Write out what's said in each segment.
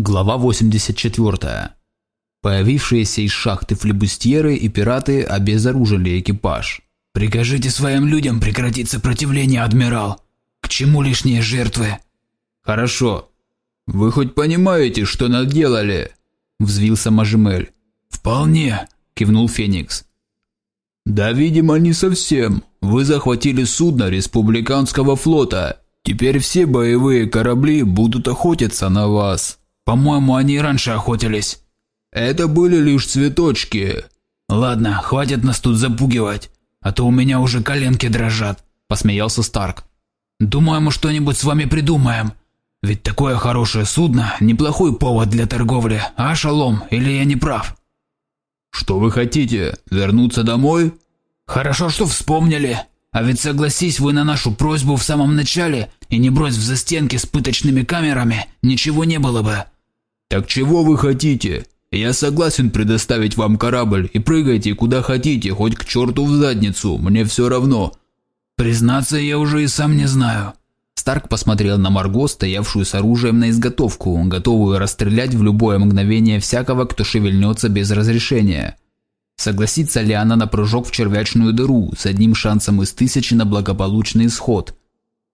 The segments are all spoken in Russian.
Глава 84. Появившиеся из шахты флебустьеры и пираты обезоружили экипаж. «Прикажите своим людям прекратить сопротивление, адмирал! К чему лишние жертвы?» «Хорошо. Вы хоть понимаете, что наделали?» – взвился Мажемель. «Вполне», – кивнул Феникс. «Да, видимо, не совсем. Вы захватили судно республиканского флота. Теперь все боевые корабли будут охотиться на вас». По-моему, они и раньше охотились. Это были лишь цветочки. Ладно, хватит нас тут запугивать, а то у меня уже коленки дрожат, посмеялся Старк. Думаю, мы что-нибудь с вами придумаем. Ведь такое хорошее судно – неплохой повод для торговли, а, Шалом, или я не прав? Что вы хотите, вернуться домой? Хорошо, что вспомнили. А ведь согласись вы на нашу просьбу в самом начале и не брось в застенки с пыточными камерами, ничего не было бы. «Так чего вы хотите? Я согласен предоставить вам корабль и прыгайте куда хотите, хоть к черту в задницу, мне все равно». «Признаться, я уже и сам не знаю». Старк посмотрел на Марго, стоявшую с оружием на изготовку, готовую расстрелять в любое мгновение всякого, кто шевельнется без разрешения. Согласится ли она на прыжок в червячную дыру с одним шансом из тысячи на благополучный исход?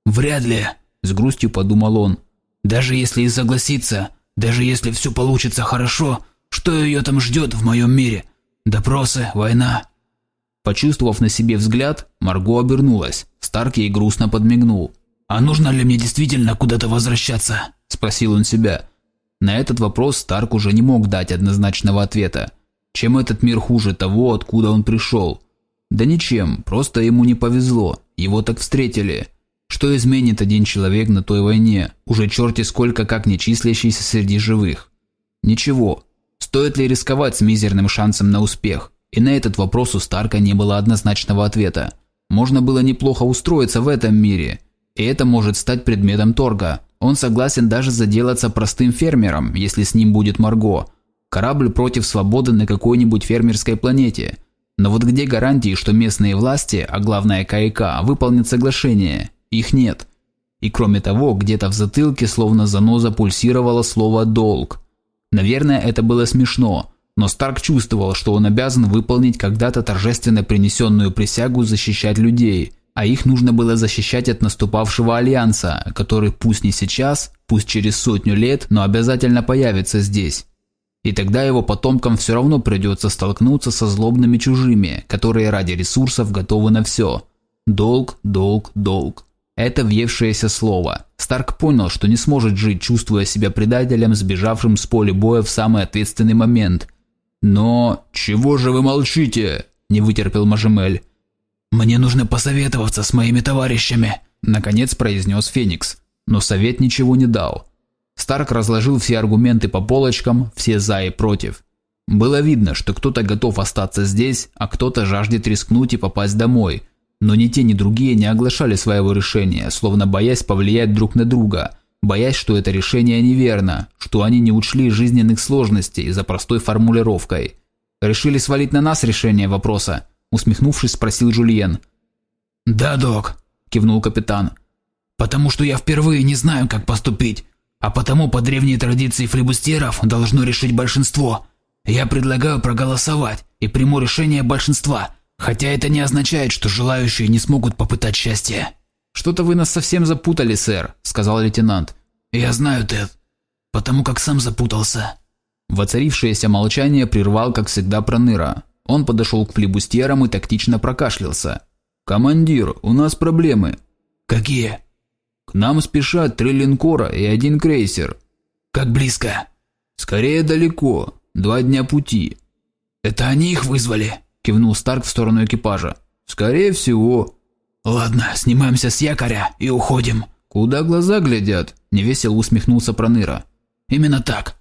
«Вряд ли», – с грустью подумал он. «Даже если и согласится, даже если все получится хорошо, что ее там ждет в моем мире? Допросы, война. Почувствовав на себе взгляд, Марго обернулась. Старк ей грустно подмигнул. «А нужно ли мне действительно куда-то возвращаться?» – спросил он себя. На этот вопрос Старк уже не мог дать однозначного ответа. Чем этот мир хуже того, откуда он пришел? Да ничем, просто ему не повезло, его так встретили. Что изменит один человек на той войне, уже черти сколько как не числящийся среди живых? Ничего. Стоит ли рисковать с мизерным шансом на успех? И на этот вопрос у Старка не было однозначного ответа. Можно было неплохо устроиться в этом мире, и это может стать предметом торга. Он согласен даже заделаться простым фермером, если с ним будет Марго. Корабль против свободы на какой-нибудь фермерской планете. Но вот где гарантии, что местные власти, а главное КАИК, выполнят соглашение? Их нет. И кроме того, где-то в затылке словно заноза пульсировало слово «долг». Наверное, это было смешно, но Старк чувствовал, что он обязан выполнить когда-то торжественно принесенную присягу защищать людей, а их нужно было защищать от наступавшего альянса, который пусть не сейчас, пусть через сотню лет, но обязательно появится здесь. И тогда его потомкам все равно придется столкнуться со злобными чужими, которые ради ресурсов готовы на все. Долг, долг, долг. Это въевшееся слово. Старк понял, что не сможет жить, чувствуя себя предателем, сбежавшим с поля боя в самый ответственный момент. Но... «Чего же вы молчите?» – не вытерпел Мажемель. «Мне нужно посоветоваться с моими товарищами», – наконец произнес Феникс. Но совет ничего не дал. Старк разложил все аргументы по полочкам, все за и против. Было видно, что кто-то готов остаться здесь, а кто-то жаждет рискнуть и попасть домой – но ни те, ни другие не оглашали своего решения, словно боясь повлиять друг на друга, боясь, что это решение неверно, что они не учли жизненных сложностей за простой формулировкой. «Решили свалить на нас решение вопроса?» усмехнувшись, спросил Жульен. «Да, док», – кивнул капитан. «Потому что я впервые не знаю, как поступить, а потому по древней традиции флебустеров должно решить большинство. Я предлагаю проголосовать и приму решение большинства – Хотя это не означает, что желающие не смогут попытать счастье. «Что-то вы нас совсем запутали, сэр», – сказал лейтенант. «Я знаю, Тед, потому как сам запутался». Воцарившееся молчание прервал, как всегда, Проныра. Он подошел к флибустерам и тактично прокашлялся. «Командир, у нас проблемы». «Какие?» «К нам спешат три линкора и один крейсер». «Как близко?» «Скорее далеко. Два дня пути». «Это они их вызвали?» Кивнул Старк в сторону экипажа. «Скорее всего». «Ладно, снимаемся с якоря и уходим». «Куда глаза глядят?» – невесело усмехнулся Проныра. «Именно так.